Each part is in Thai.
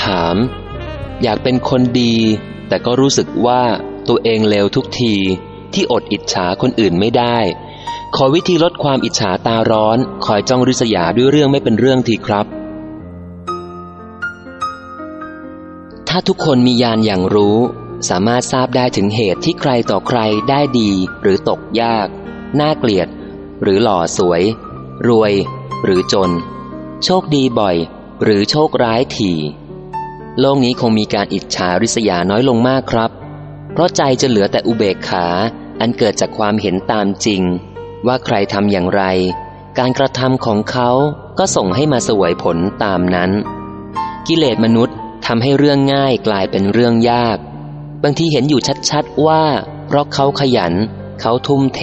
ถาม อยากเป็นคนดี แต่ก็รู้สึกว่าตัวเองเลวทุกทีที่อดอิจฉาคนอื่นไม่ได้ ขอวิธีลดความอิจฉาตาร้อน คอยจ้องริษยาด้วยเรื่องไม่เป็นเรื่องทีครับ ถ้าทุกคนมียานอย่างรู้ สามารถทราบได้ถึงเหตุที่ใครต่อใครได้ดีหรือตกยาก น่าเกลียด หรือหล่อสวย รวย หรือจน โชคดีบ่อย หรือโชคร้ายถี่ โลกนี้คงมีการอิจฉาริษยาน้อยลงมากครับ เพราะใจจะเหลือแต่อุเบกขา อันเกิดจากความเห็นตามจริง ว่าใครทำอย่างไร การกระทำของเขาก็ส่งให้มาสวยผลตามนั้น กิเลสมนุษย์ทำให้เรื่องง่ายกลายเป็นเรื่องยาก บางทีเห็นอยู่ชัดๆว่า เพราะเขาขยัน เขาทุ่มเท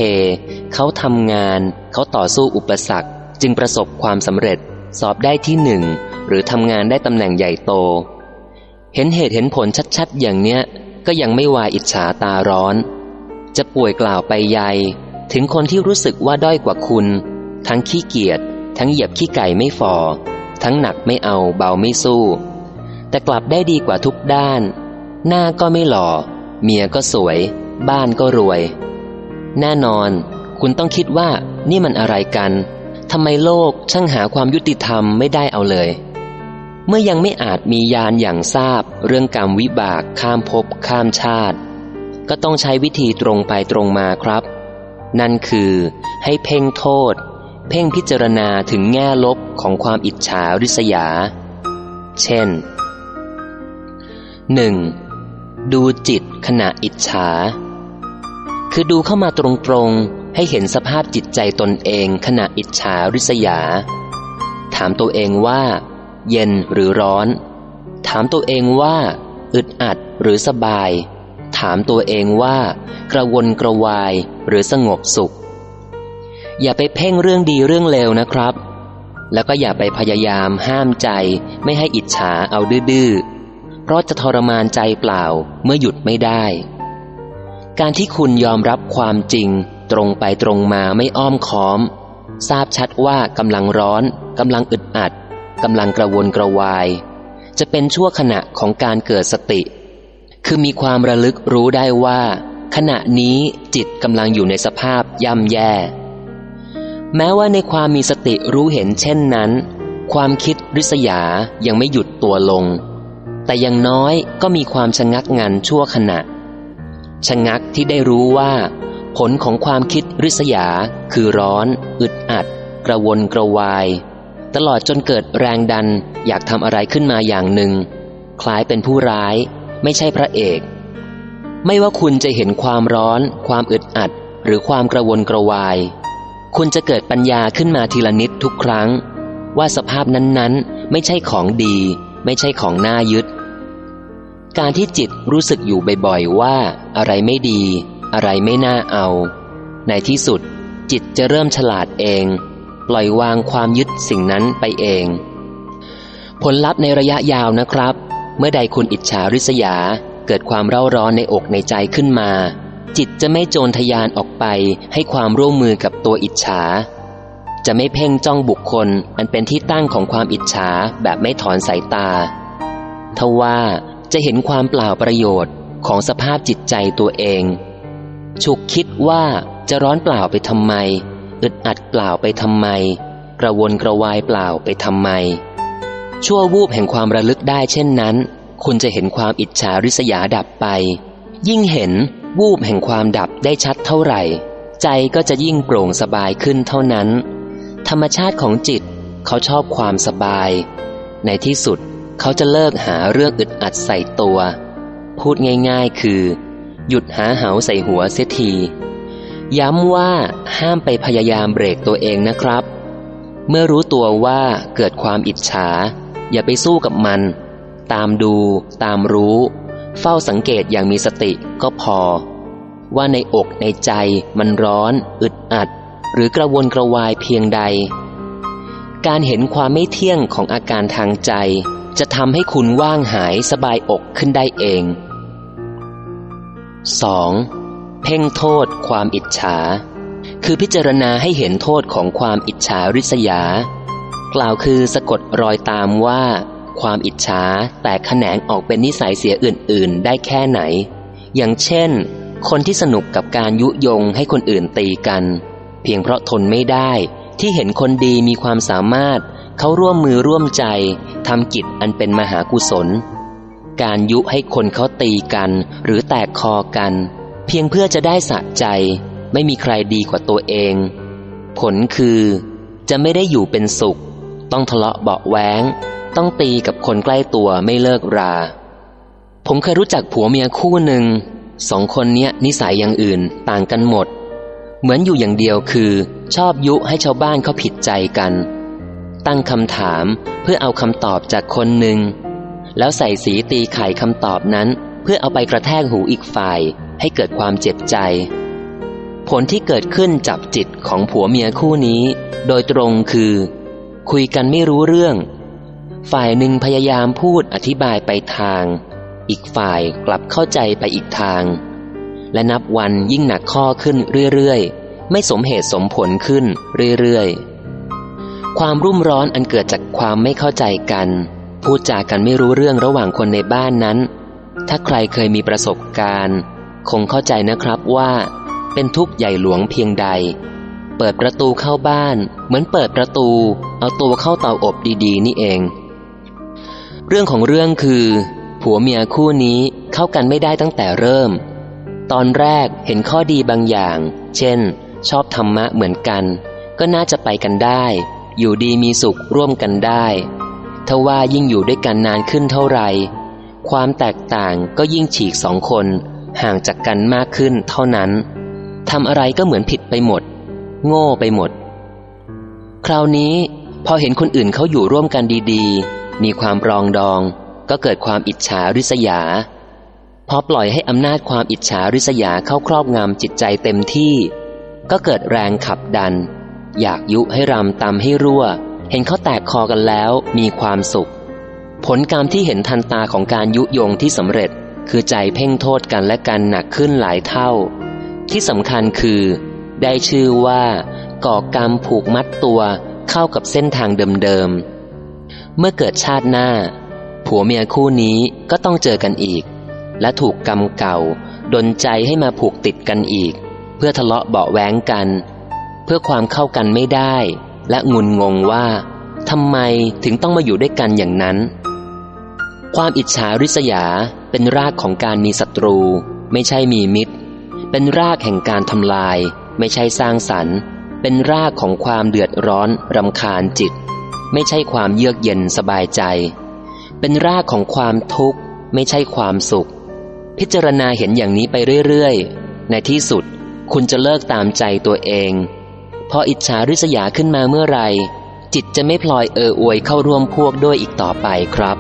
เขาทำงาน เขาต่อสู้อุปสรรค จึงประสบความสำเร็จ สอบได้ที่หนึ่ง หรือทำงานได้ตำแหน่งใหญ่โต เห็นเหตุเห็นผลชัดๆ อย่างเนี้ย ก็ยังไม่วายอิจฉาตาร้อน จะป่วยกล่าวไปใหญ่ถึงคนที่รู้สึกว่าด้อยกว่าคุณ ทั้งขี้เกียจทั้งเหยียบขี้ไก่ไม่ฟอทั้งหนักไม่เอาเบาไม่สู้ แต่กลับได้ดีกว่าทุกด้าน หน้าก็ไม่หล่อ เมียก็สวย บ้านก็รวย แน่นอน คุณต้องคิดว่านี่มันอะไรกันทำไมโลกช่างหาความยุติธรรมไม่ได้เอาเลย เมื่อยังไม่อาจมียานอย่างทราบ เรื่องกรรมวิบากข้ามภพข้ามชาติ ก็ต้องใช้วิธีตรงไปตรงมาครับ นั่นคือให้เพ่งโทษ เพ่งพิจารณาถึงแง่ลบของความอิจฉาริษยา เช่น 1. ดูจิตขณะอิจฉา คือดูเข้ามาตรงๆ ให้เห็นสภาพจิตใจตนเองขณะอิจฉาริษยา ถามตัวเองว่า เย็นหรือร้อน ถามตัวเองว่า อึดอัดหรือสบาย ถามตัวเองว่า กระวนกระวายหรือสงบสุข อย่าไปเพ่งเรื่องดีเรื่องเลวนะครับ แล้วก็อย่าไปพยายามห้ามใจ ไม่ให้อิจฉาเอาดื้อเพราะจะทรมานใจเปล่าเมื่อหยุดไม่ได้ การที่คุณยอมรับความจริง ตรงไปตรงมาไม่อ้อมค้อม ทราบชัดว่ากำลังร้อนกำลังอึดอัด กำลังกระวนกระวาย จะเป็นชั่วขณะของการเกิดสติ คือมีความระลึกรู้ได้ว่า ขณะนี้จิตกำลังอยู่ในสภาพย่ำแย่ แม้ว่าในความมีสติรู้เห็นเช่นนั้น ความคิดริษยายังไม่หยุดตัวลง แต่ยังน้อยก็มีความชะงักงันชั่วขณะ ชะงักที่ได้รู้ว่า ผลของความคิดริษยาคือร้อน อึดอัด กระวนกระวาย ตลอดจนเกิดแรงดันอยากทำอะไรขึ้นมาอย่างหนึ่ง คล้ายเป็นผู้ร้าย ไม่ใช่พระเอก ไม่ว่าคุณจะเห็นความร้อน ความอึดอัด หรือความกระวนกระวาย คุณจะเกิดปัญญาขึ้นมาทีละนิดทุกครั้ง ว่าสภาพนั้นๆ ไม่ใช่ของดี ไม่ใช่ของน่ายึด การที่จิตรู้สึกอยู่บ่อยๆ ว่าอะไรไม่ดี อะไรไม่น่าเอา ในที่สุดจิตจะเริ่มฉลาดเอง ปล่อยวางความยึดสิ่งนั้นไปเอง ผลลัพธ์ในระยะยาวนะครับ เมื่อใดคุณอิจฉาริษยา เกิดความเร่าร้อนในอกในใจขึ้นมา จิตจะไม่โจรทยานออกไปให้ความร่วมมือกับตัวอิจฉา จะไม่เพ่งจ้องบุคคล อันเป็นที่ตั้งของความอิจฉาแบบไม่ถอนสายตาทว่าจะเห็นความเปล่าประโยชน์ของสภาพจิตใจตัวเอง ฉุกคิดว่าจะร้อนเปล่าไปทำไม อึดอัดเปล่าไปทำไม กระวนกระวายเปล่าไปทำไม ชั่ววูบแห่งความระลึกได้เช่นนั้น คุณจะเห็นความอิจฉาริษยาดับไป ยิ่งเห็นวูบแห่งความดับได้ชัดเท่าไหร่ ใจก็จะยิ่งโปร่งสบายขึ้นเท่านั้น ธรรมชาติของจิตเขาชอบความสบาย ในที่สุดเขาจะเลิกหาเรื่องอึดอัดใส่ตัว พูดง่าย ๆ คือ หยุดหาเหาใส่หัวเสียที ย้ำว่าห้ามไปพยายามเบรกตัวเองนะครับ เมื่อรู้ตัวว่าเกิดความอิจฉา อย่าไปสู้กับมัน ตามดู ตามรู้ เฝ้าสังเกตอย่างมีสติก็พอ ว่าในอกในใจมันร้อน อึดอัด หรือกระวนกระวายเพียงใด การเห็นความไม่เที่ยงของอาการทางใจ จะทำให้คุณว่างหายสบายอกขึ้นได้เอง 2. เพ่งโทษความอิจฉา คือพิจารณาให้เห็นโทษของความอิจฉาริษยา กล่าวคือสะกดรอยตามว่า ความอิจฉาแตกแขนงออกเป็นนิสัยเสียอื่น ๆ ได้แค่ไหน อย่างเช่น คนที่สนุกกับการยุยงให้คนอื่นตีกัน เพียงเพราะทนไม่ได้ที่เห็นคนดีมีความสามารถ เขาร่วมมือร่วมใจทำกิจอันเป็นมหากุศล การยุให้คนเขาตีกันหรือแตกคอกัน เพียงเพื่อจะได้สะใจ ไม่มีใครดีกว่าตัวเอง ผลคือ จะไม่ได้อยู่เป็นสุข ต้องทะเลาะเบาแหวงต้องตีกับคนใกล้ตัวไม่เลิกรา ผมเคยรู้จักผัวเมียคู่หนึ่งสองคนเนี้ยนิสัยอย่างอื่นต่างกันหมด เหมือนอยู่อย่างเดียวคือ ชอบยุให้ชาวบ้านเขาผิดใจกัน ตั้งคำถามเพื่อเอาคำตอบจากคนหนึ่งแล้วใส่สีตีไข่คำตอบนั้น เพื่อเอาไปกระแทกหูอีกฝ่ายให้เกิดความเจ็บใจ ผลที่เกิดขึ้นจับจิตของผัวเมียคู่นี้ โดยตรงคือ คุยกันไม่รู้เรื่อง ฝ่ายหนึ่งพยายามพูดอธิบายไปทาง อีกฝ่ายกลับเข้าใจไปอีกทาง และนับวันยิ่งหนักข้อขึ้นเรื่อยๆ ไม่สมเหตุสมผลขึ้นเรื่อยๆความรุ่มร้อนอันเกิดจากความไม่เข้าใจกัน พูดจากันไม่รู้เรื่องระหว่างคนในบ้านนั้น ถ้าใครเคยมีประสบการณ์ คงเข้าใจนะครับว่า เป็นทุกข์ใหญ่หลวงเพียงใด เปิดประตูเข้าบ้าน เหมือนเปิดประตู เอาตัวเข้าเตาอบดีๆ นี่เอง เรื่องของเรื่องคือ ผัวเมียคู่นี้เข้ากันไม่ได้ตั้งแต่เริ่ม ตอนแรกเห็นข้อดีบางอย่าง เช่น ชอบธรรมะเหมือนกัน ก็น่าจะไปกันได้ อยู่ดีมีสุขร่วมกันได้ทว่ายิ่งอยู่ด้วยกันนานขึ้นเท่าไหร่ ความแตกต่างก็ยิ่งฉีกสองคนห่างจากกันมากขึ้นเท่านั้นทำอะไรก็เหมือนผิดไปหมด โง่ไปหมด คราวนี้พอเห็นคนอื่นเขาอยู่ร่วมกันดีๆ มีความรองดอง ก็เกิดความอิจฉาริษยา พอปล่อยให้อำนาจความอิจฉาริษยาเข้าครอบงำจิตใจเต็มที่ ก็เกิดแรงขับดัน อยากยุให้รำตามให้รั่ว เห็นเขาแตกคอกันแล้วมีความสุข ผลกรรมที่เห็นทันตาของการยุยงที่สำเร็จ คือใจเพ่งโทษกันและกันหนักขึ้นหลายเท่า ที่สำคัญคือ ได้ชื่อว่า ก่อกรรมผูกมัดตัวเข้ากับเส้นทางเดิมๆ เมื่อเกิดชาติหน้า ผัวเมียคู่นี้ก็ต้องเจอกันอีก และถูกกรรมเก่า ดนใจให้มาผูกติดกันอีก เพื่อทะเลาะเบาแวงกัน เพื่อความเข้ากันไม่ได้ และงุนงงว่าทำไมถึงต้องมาอยู่ด้วยกันอย่างนั้น ความอิจฉาริษยาเป็นรากของการมีศัตรู ไม่ใช่มีมิตร เป็นรากแห่งการทำลาย ไม่ใช่สร้างสรรค์ เป็นรากของความเดือดร้อนรำคาญจิต ไม่ใช่ความเยือกเย็นสบายใจ เป็นรากของความทุกข์ ไม่ใช่ความสุข พิจารณาเห็นอย่างนี้ไปเรื่อยๆ ในที่สุดคุณจะเลิกตามใจตัวเอง พออิจฉาริษยาขึ้นมาเมื่อไรจิตจะไม่พลอยเอออวยเข้าร่วมพวกด้วยอีกต่อไปครับ